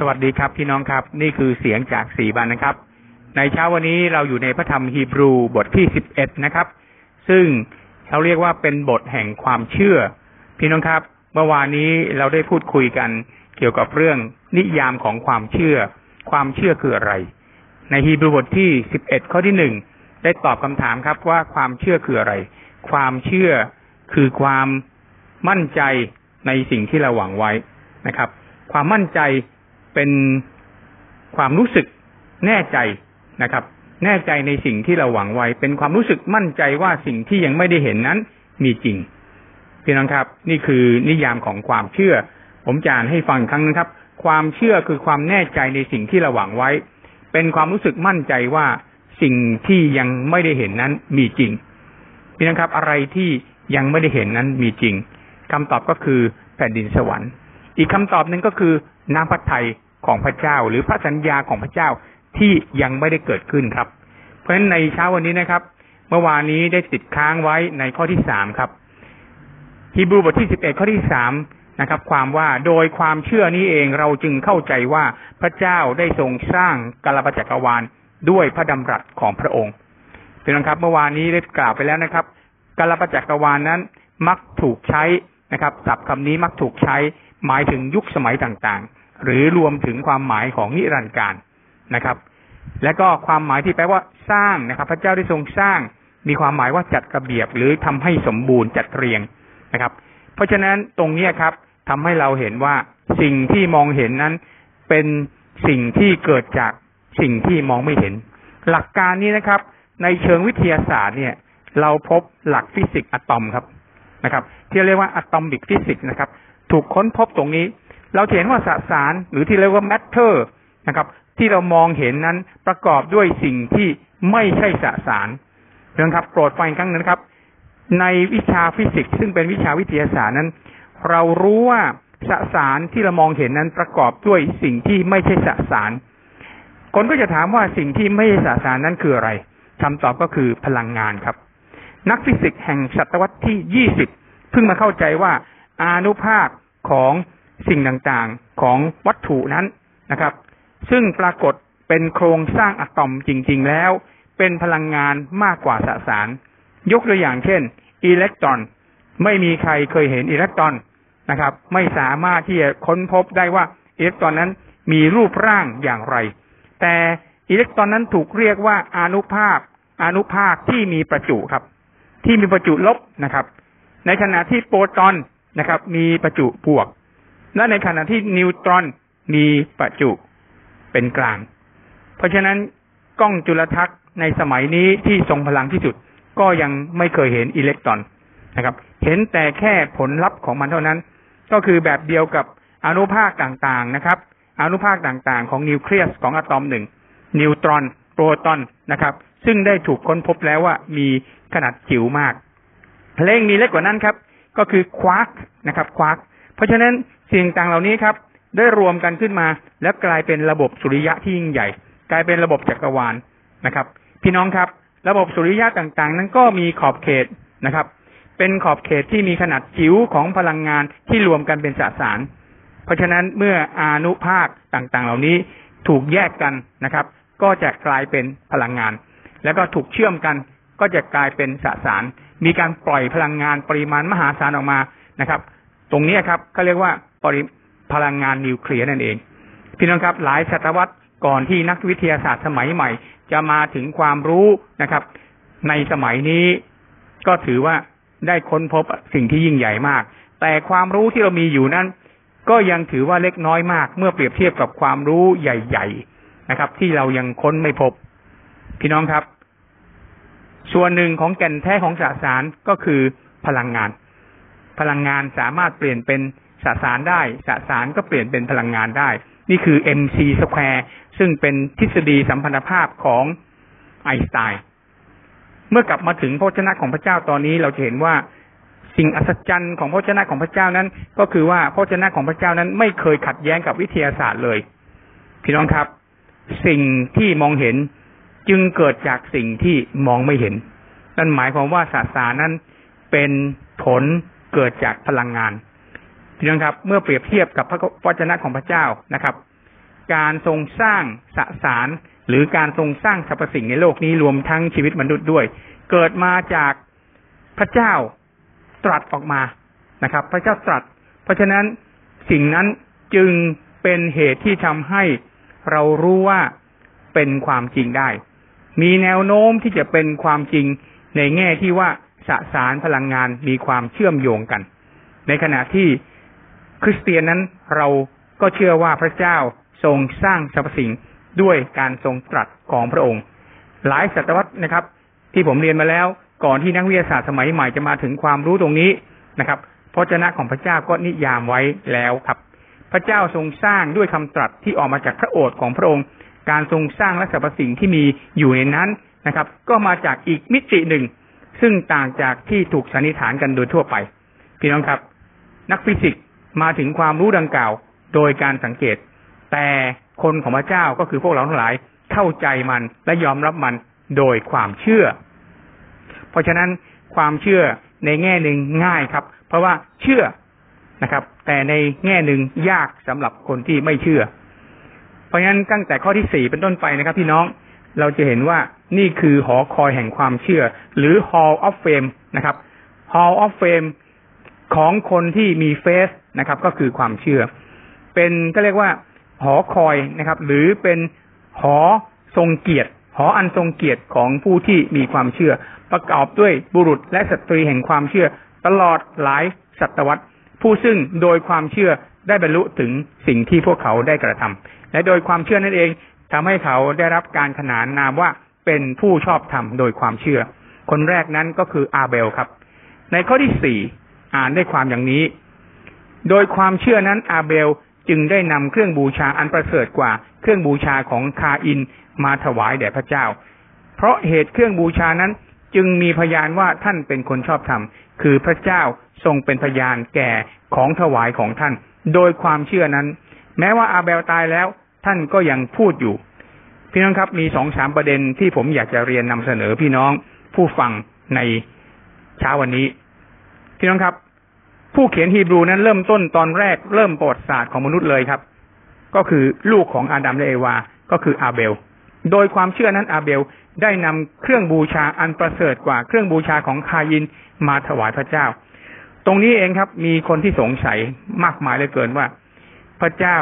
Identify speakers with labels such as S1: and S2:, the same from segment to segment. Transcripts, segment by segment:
S1: สวัสดีครับพี่น้องครับ นี่คือเสียงจากสี่บันนะครับ ในเช้าวันนี้เราอยู่ในพระธรรมฮีบรูบทที่สิบเอ็ดนะครับ ซึ่งเขาเรียกว่าเป็นบทแห่งความเชื่อ พี่น้องครับ เมื่อวานนี้เราได้พูดคุยกันเกี่ยวกับเรื่องนิยามของความเชื่อ ความเชื่อคืออะไร ในฮีบรูบทที่สิบเอ็ดข้อที่หนึ่งได้ตอบคำถามครับว่าความเชื่อคืออะไร ความเชื่อคือความมั่นใจในสิ่งที่เราหวังไว้นะครับ ความมั่นใจ เป็นความรู้สึกแน่ใจนะครับ แน่ใจในสิ่งที่เราหวังไว้ เป็นความรู้สึกมั่นใจว่าสิ่งที่ยังไม่ได้เห็นนั้นมีจริงพี่น้องครับ นี่คือนิยามของความเชื่อ ผมจะอ่านให้ฟังครั้งนึงครับ ความเชื่อคือความแน่ใจในสิ่งที่เราหวังไว้ เป็นความรู้สึกมั่นใจว่าสิ่งที่ยังไม่ได้เห็นนั้นมีจริงพี่น้องครับ อะไรที่ยังไม่ได้เห็นนั้นมีจริงคำตอบก็คือแผ่นดินสวรรค์ อีกคำตอบหนึ่งก็คือน้ำพระทัย ของพระเจ้า หรือพระสัญญาของพระเจ้าที่ยังไม่ได้เกิดขึ้นครับ เพราะฉะนั้นในเช้าวันนี้นะครับ เมื่อวานนี้ได้ติดค้างไว้ในข้อที่สามครับฮีบรูบทที่สิบเอ็ดข้อที่สามนะครับ ความว่าโดยความเชื่อนี้เองเราจึงเข้าใจว่าพระเจ้าได้ทรงสร้างกาลปจักรวาลด้วยพระดำรัสของพระองค์เป็นครับเมื่อวานนี้ได้กล่าวไปแล้วนะครับกาลปจักรวาลนั้นมักถูกใช้นะครับศัพท์คำนี้มักถูกใช้หมายถึงยุคสมัยต่างๆ หรือรวมถึงความหมายของนิรันดร์การนะครับ และก็ความหมายที่แปลว่าสร้างนะครับ พระเจ้าได้ทรงสร้าง มีความหมายว่าจัดระเบียบหรือทำให้สมบูรณ์จัดเรียงนะครับ เพราะฉะนั้นตรงนี้ครับทำให้เราเห็นว่าสิ่งที่มองเห็นนั้น เป็นสิ่งที่เกิดจากสิ่งที่มองไม่เห็น หลักการนี้นะครับ ในเชิงวิทยาศาสตร์เนี่ย เราพบหลักฟิสิกส์อะตอมครับนะครับ ที่เรียกว่า atomic physics นะครับ ถูกค้นพบตรงนี้ เราเห็นว่าสสารหรือที่เรียกว่า matter นะครับ ที่เรามองเห็นนั้นประกอบด้วยสิ่งที่ไม่ใช่สสารเรื่องครับโปรดฟังครั้งนึงครับ ในวิชาฟิสิกส์ซึ่งเป็นวิชาวิทยาศาสตร์นั้น เรารู้ว่าสสารที่เรามองเห็นนั้นประกอบด้วยสิ่งที่ไม่ใช่สสาร คนก็จะถามว่าสิ่งที่ไม่ใช่สสารนั้นคืออะไรคำตอบก็คือพลังงานครับ นักฟิสิกส์แห่งศตวรรษที่ยี่สิบเพิ่งมาเข้าใจว่าอนุภาคของ สิ่งต่างๆของวัตถุนั้นนะครับ ซึ่งปรากฏเป็นโครงสร้างอะตอมจริง ๆ แล้ว เป็นพลังงานมากกว่าสสาร ยกตัวอย่างเช่น อิเล็กตรอน ไม่มีใครเคยเห็นอิเล็กตรอนนะครับ ไม่สามารถที่จะค้นพบได้ว่าอิเล็กตรอนนั้นมีรูปร่างอย่างไร แต่อิเล็กตรอนนั้นถูกเรียกว่าอนุภาคอนุภาคที่มีประจุครับ ที่มีประจุลบนะครับ ในขณะที่โปรตอนนะครับ มีประจุบวก และในขณะที่นิวตรอนมีประจุเป็นกลาง เพราะฉะนั้นกล้องจุลทรรศน์ในสมัยนี้ที่ทรงพลังที่สุด ก็ยังไม่เคยเห็นอิเล็กตรอนนะครับ เห็นแต่แค่ผลลัพธ์ของมันเท่านั้น ก็คือแบบเดียวกับอนุภาคต่างๆนะครับ อนุภาคต่างๆ ของนิวเคลียสของอะตอมหนึ่งนิวตรอนโปรตอนนะครับ ซึ่งได้ถูกค้นพบแล้วว่ามีขนาดจิ๋วมากแล้วยังมีเล็กกว่านั้นครับ ก็คือควาร์กนะครับควาร์กเพราะฉะนั้น สิ่งต่างเหล่านี้ครับ ได้รวมกันขึ้นมา แล้วกลายเป็นระบบสุริยะที่ยิ่งใหญ่ กลายเป็นระบบจักรวาลนะครับ พี่น้องครับ ระบบสุริยะต่างๆ นั้นก็มีขอบเขตนะครับ เป็นขอบเขตที่มีขนาดจิ๋วของพลังงานที่รวมกันเป็นสสาร เพราะฉะนั้นเมื่ออานุภาคต่างๆ เหล่านี้ถูกแยกกันนะครับ ก็จะกลายเป็นพลังงาน แล้วก็ถูกเชื่อมกันก็จะกลายเป็นสสาร มีการปล่อยพลังงานปริมาณมหาศาลออกมานะครับ ตรงนี้ครับก็เรียกว่า ริพลังงานนิวเคลียร์นั่นเอง พี่น้องครับหลายศตวรรษก่อนที่นักวิทยาศาสตร์สมัยใหม่ จะมาถึงความรู้นะครับ ในสมัยนี้ก็ถือว่าได้ค้นพบสิ่งที่ยิ่งใหญ่มาก แต่ความรู้ที่เรามีอยู่นั้น ก็ยังถือว่าเล็กน้อยมาก เมื่อเปรียบเทียบกับความรู้ใหญ่ ๆนะครับ ที่เรายังค้นไม่พบ พี่น้องครับ ส่วนหนึ่งของแก่นแท้ของสสารก็คือพลังงาน พลังงานสามารถเปลี่ยนเป็น สสารได้สสารก็เปลี่ยนเป็นพลังงานได้ นี่คือ mc square ซึ่งเป็นทฤษฎีสัมพันธภาพของไอน์สไตน์เมื่อกลับมาถึงพระชนะของพระเจ้าตอนนี้เราจะเห็นว่าสิ่งอัศจรรย์ของพระชนะของพระเจ้านั้น ก็คือว่าพระชนะของพระเจ้านั้นไม่เคยขัดแย้งกับวิทยาศาสตร์เลย พี่น้องครับ สิ่งที่มองเห็นจึงเกิดจากสิ่งที่มองไม่เห็น นั่นหมายความว่าศาสนานั้นเป็นผลเกิดจากพลังงาน พี่น้องครับ เมื่อเปรียบเทียบกับพระวจนะของพระเจ้านะครับ การทรงสร้างสสารหรือการทรงสร้างสรรพสิ่งในโลกนี้รวมทั้งชีวิตมนุษย์ด้วย เกิดมาจากพระเจ้าตรัสออกมานะครับ พระเจ้าตรัส เพราะฉะนั้นสิ่งนั้นจึงเป็นเหตุที่ทำให้เรารู้ว่าเป็นความจริงได้ มีแนวโน้มที่จะเป็นความจริงในแง่ที่ว่าสสารพลังงานมีความเชื่อมโยงกัน ในขณะที่ คริสเตียนนั้นเราก็เชื่อว่าพระเจ้าทรงสร้างสรรพสิ่งด้วยการทรงตรัสของพระองค์ หลายศตวรรษนะครับ ที่ผมเรียนมาแล้ว ก่อนที่นักวิทยาศาสตร์สมัยใหม่จะมาถึงความรู้ตรงนี้นะครับพระเจ้าของพระเจ้าก็นิยามไว้แล้วครับ พระเจ้าทรงสร้างด้วยคำตรัสที่ออกมาจากพระโอษฐ์ของพระองค์ การทรงสร้างและสรรพสิ่งที่มีอยู่ในนั้นนะครับ ก็มาจากอีกมิติหนึ่ง ซึ่งต่างจากที่ถูกสันนิษฐานกันโดยทั่วไป พี่น้องครับ นักฟิสิกส์ มาถึงความรู้ดังกล่าว โดยการสังเกต แต่คนของพระเจ้าก็คือพวกเราทั้งหลายเข้าใจมันและยอมรับมันโดยความเชื่อ เพราะฉะนั้นความเชื่อในแง่หนึ่งง่ายครับ เพราะว่าเชื่อนะครับ แต่ในแง่หนึ่งยากสำหรับคนที่ไม่เชื่อ เพราะฉะนั้นตั้งแต่ข้อที่สี่เป็นต้นไปนะครับ พี่น้องเราจะเห็นว่านี่คือหอคอยแห่งความเชื่อ หรือ Hall of Fame นะครับ Hall of Fame ของคนที่มีเฟสนะครับ ก็คือความเชื่อ เป็นก็เรียกว่าหอคอยนะครับ หรือเป็นหอทรงเกียรติหออันทรงเกียรติของผู้ที่มีความเชื่อ ประกอบด้วยบุรุษและสตรีแห่งความเชื่อ ตลอดหลายศตวรรษ ผู้ซึ่งโดยความเชื่อได้บรรลุถึงสิ่งที่พวกเขาได้กระทำและโดยความเชื่อนั่นเองทำให้เขาได้รับการขนานนามว่าเป็นผู้ชอบธรรมโดยความเชื่อ คนแรกนั้นก็คืออาเบลครับ ในข้อที่สี่ อ่านได้ความอย่างนี้ โดยความเชื่อนั้นอาเบลจึงได้นำเครื่องบูชาอันประเสริฐกว่า เครื่องบูชาของคาอินมาถวายแด่พระเจ้า เพราะเหตุเครื่องบูชานั้นจึงมีพยานว่าท่านเป็นคนชอบธรรม คือพระเจ้าทรงเป็นพยานแก่ของถวายของท่าน โดยความเชื่อนั้น แม้ว่าอาเบลตายแล้วท่านก็ยังพูดอยู่ พี่น้องครับมีสองสามประเด็นที่ผมอยากจะเรียนนำเสนอพี่น้องผู้ฟังในเช้าวันนี้ พี่น้องครับ ผู้เขียนฮีบรูนั้นเริ่มต้นตอนแรกเริ่มประวัติศาสตร์ของมนุษย์เลยครับ ก็คือลูกของอาดัมและเอวา ก็คืออาเบล โดยความเชื่อนั้นอาเบลได้นำเครื่องบูชาอันประเสริฐกว่าเครื่องบูชาของคายินมาถวายพระเจ้า ตรงนี้เองครับ มีคนที่สงสัยมากมายเลยเกินว่า พระเจ้า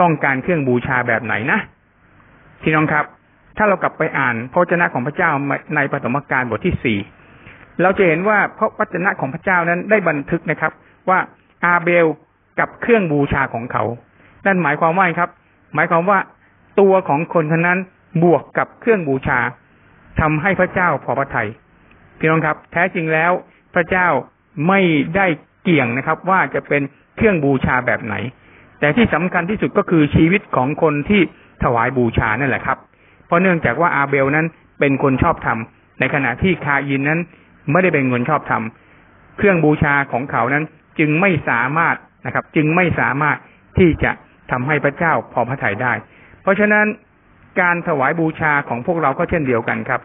S1: ต้องการเครื่องบูชาแบบไหนนะพี่น้องครับ ถ้าเรากลับไปอ่านพระวจนะของพระเจ้าในปฐมกาลบทที่สี่ เราจะเห็นว่าพระวจนะของพระเจ้านั้นได้บันทึกนะครับ ว่าอาเบลกับเครื่องบูชาของเขา นั่นหมายความว่าครับ หมายความว่าตัวของคนคนนั้นบวกกับเครื่องบูชาทำให้พระเจ้าพอพระทยัยพี่น้องครับ แท้จริงแล้วพระเจ้าไม่ได้เกี่ยงนะครับ ว่าจะเป็นเครื่องบูชาแบบไหน แต่ที่สำคัญที่สุดก็คือชีวิตของคนที่ถวายบูชานั่นแหละครับ เพราะเนื่องจากว่าอาเบลนั้นเป็นคนชอบธรรมในขณะที่คายินนั้น ไม่ได้เป็นคนชอบธรรมเครื่องบูชาของเขานั้นจึงไม่สามารถนะครับ จึงไม่สามารถที่จะทำให้พระเจ้าพอพระทัยได้ เพราะฉะนั้นการถวายบูชาของพวกเราก็เช่นเดียวกันครับ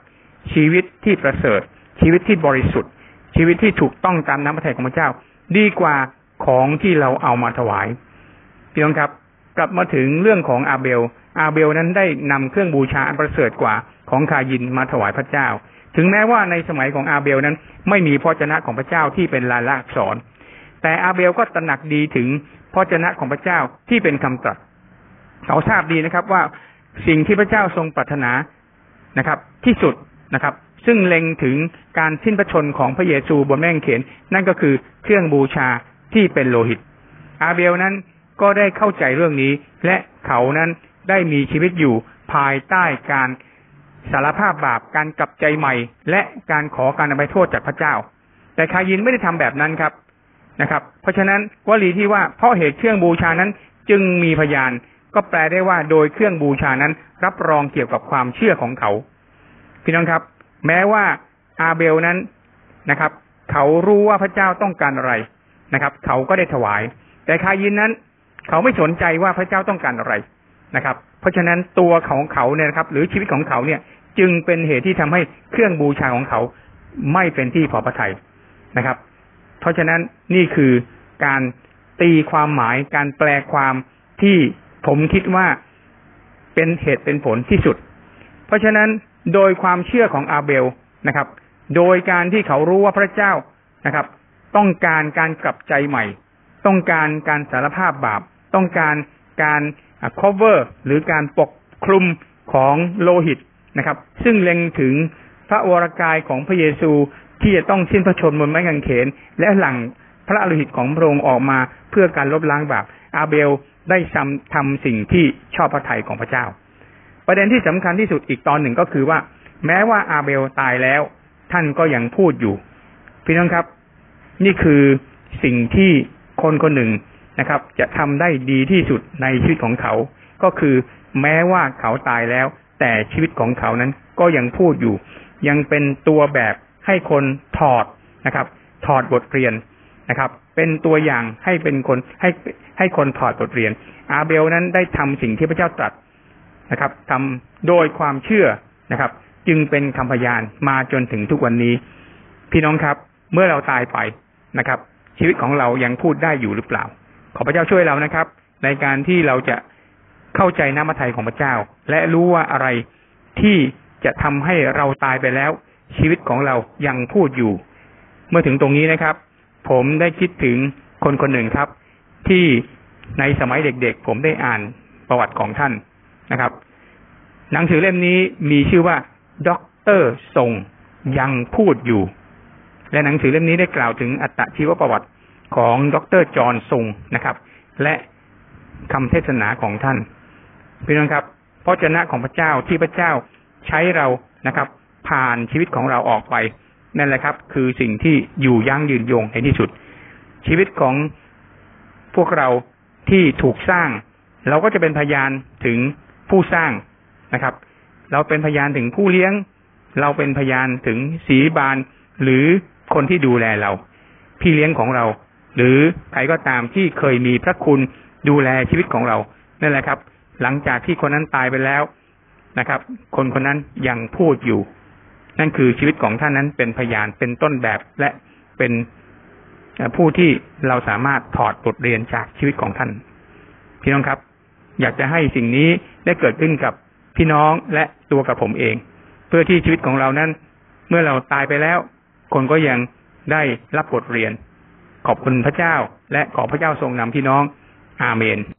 S1: ชีวิตที่ประเสริฐ ชีวิตที่บริสุทธิ์ ชีวิตที่ถูกต้องตามน้ำพระทัยของพระเจ้า ดีกว่าของที่เราเอามาถวายพี่น้องครับ กลับมาถึงเรื่องของอาเบล อาเบลนั้นได้นำเครื่องบูชาอันประเสริฐกว่าของคาอินมาถวายพระเจ้า ถึงแม้ว่าในสมัยของอาเบลนั้น ไม่มีพระวจนะของพระเจ้าที่เป็นลายลักษณ์อักษรแต่อาเบลก็ตระหนักดีถึงพระวจนะของพระเจ้าที่เป็นคำตรัสเขาทราบดีนะครับว่าสิ่งที่พระเจ้าทรงปรารถนานะครับ ที่สุดนะครับ ซึ่งเล็งถึงการสิ้นพระชนของพระเยซูบนแม่งเขน นั่นก็คือเครื่องบูชาที่เป็นโลหิต อาเบลนั้นก็ได้เข้าใจเรื่องนี้ และเขานั้นได้มีชีวิตอยู่ภายใต้การ สารภาพบาปการกลับใจใหม่ และการขอการอภัยโทษจากพระเจ้า แต่คายินไม่ได้ทำแบบนั้นครับนะครับ เพราะฉะนั้นวลีที่ว่าเพราะเหตุเครื่องบูชานั้นจึงมีพยาน ก็แปลได้ว่าโดยเครื่องบูชานั้น รับรองเกี่ยวกับความเชื่อของเขา พี่น้องครับ แม้ว่าอาเบลนั้นนะครับ เขารู้ว่าพระเจ้าต้องการอะไรนะครับ เขาก็ได้ถวาย แต่คายินนั้น เขาไม่สนใจว่าพระเจ้าต้องการอะไร นะครับ เพราะฉะนั้นตัวของเขาเนี่ยนะครับ หรือชีวิตของเขาเนี่ยจึงเป็นเหตุที่ทำให้เครื่องบูชาของเขาไม่เป็นที่พอพระทัยนะครับ เพราะฉะนั้นนี่คือการตีความหมายการแปลความที่ผมคิดว่าเป็นเหตุเป็นผลที่สุด เพราะฉะนั้นโดยความเชื่อของอาเบลนะครับ โดยการที่เขารู้ว่าพระเจ้านะครับ ต้องการการกลับใจใหม่ ต้องการการสารภาพบาป ต้องการการ cover หรือการปกคลุมของโลหิตนะครับ ซึ่งเล็งถึงพระวรากายของพระเยซูที่จะต้องสิ้นพระชนม์บนไม้กางเขน และหลั่งพระโลหิตของพระองค์ออกมาเพื่อการลบล้างบาปอาเบลได้ทำทำสิ่งที่ชอบพระทัยของพระเจ้า ประเด็นที่สำคัญที่สุดอีกตอนหนึ่งก็คือว่า แม้ว่าอาเบลตายแล้ว ท่านก็ยังพูดอยู่ พี่น้องครับ นี่คือสิ่งที่คนคนหนึ่ง นะครับ จะทำได้ดีที่สุดในชีวิตของเขา ก็คือแม้ว่าเขาตายแล้ว แต่ชีวิตของเขานั้นก็ยังพูดอยู่ ยังเป็นตัวแบบให้คนถอดนะครับ ถอดบทเรียนนะครับ เป็นตัวอย่างให้เป็นคนให้ให้คนถอดบทเรียน อาเบลนั้นได้ทำสิ่งที่พระเจ้าตรัสนะครับทำโดยความเชื่อนะครับ จึงเป็นคำพยานมาจนถึงทุกวันนี้ พี่น้องครับ เมื่อเราตายไปนะครับ ชีวิตของเรายังพูดได้อยู่หรือเปล่า ขอพระเจ้าช่วยเรานะครับ ในการที่เราจะเข้าใจน้ำพระทัยของพระเจ้า และรู้ว่าอะไรที่จะทำให้เราตายไปแล้ว ชีวิตของเรายังพูดอยู่ เมื่อถึงตรงนี้นะครับ ผมได้คิดถึงคนคนหนึ่งครับ ที่ในสมัยเด็กๆ ผมได้อ่านประวัติของท่านนะครับ หนังสือเล่มนี้มีชื่อว่าด็อกเตอร์ซงยังพูดอยู่ และหนังสือเล่มนี้ได้กล่าวถึงอัตชีวประวัติ ของดรจอห์นซงนะครับ และคำเทศนาของท่านพี่น้องครับพระเจ้าของพระเจ้าที่พระเจ้าใช้เรานะครับ ผ่านชีวิตของเราออกไป นั่นแหละครับ คือสิ่งที่อยู่ยั่งยืนยงในที่สุด ชีวิตของพวกเราที่ถูกสร้าง เราก็จะเป็นพยานถึงผู้สร้างนะครับ เราเป็นพยานถึงผู้เลี้ยง เราเป็นพยานถึงสีบานหรือคนที่ดูแลเรา พี่เลี้ยงของเรา หรือใครก็ตามที่เคยมีพระคุณดูแลชีวิตของเรานั่นแหละครับ หลังจากที่คนนั้นตายไปแล้วนะครับ คนคนนั้นยังพูดอยู่ นั่นคือชีวิตของท่านนั้นเป็นพยานเป็นต้นแบบและเป็นผู้ที่เราสามารถถอดบทเรียนจากชีวิตของท่าน พี่น้องครับ อยากจะให้สิ่งนี้ได้เกิดขึ้นกับพี่น้องและตัวกับผมเอง เพื่อที่ชีวิตของเรานั้น เมื่อเราตายไปแล้ว คนก็ยังได้รับบทเรียน ขอบคุณพระเจ้า และขอพระเจ้าทรงนำพี่น้อง อาเมน